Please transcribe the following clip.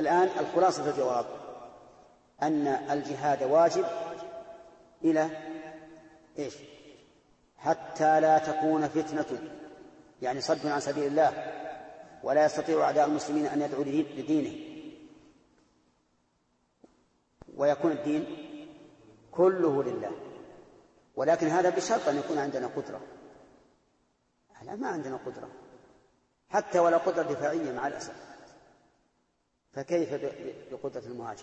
فالآن الخلاصة في الجواب أن الجهاد واجب إلى إيش؟ حتى لا تكون فتنة يعني صد عن سبيل الله ولا يستطيع أعداء المسلمين أن يدعوا لدينه. ويكون الدين كله لله. ولكن هذا بشرط أن يكون عندنا قدرة. لا ما عندنا قدرة. حتى ولا قدرة دفاعية مع الأسف. فكيف بقدرة المهاجر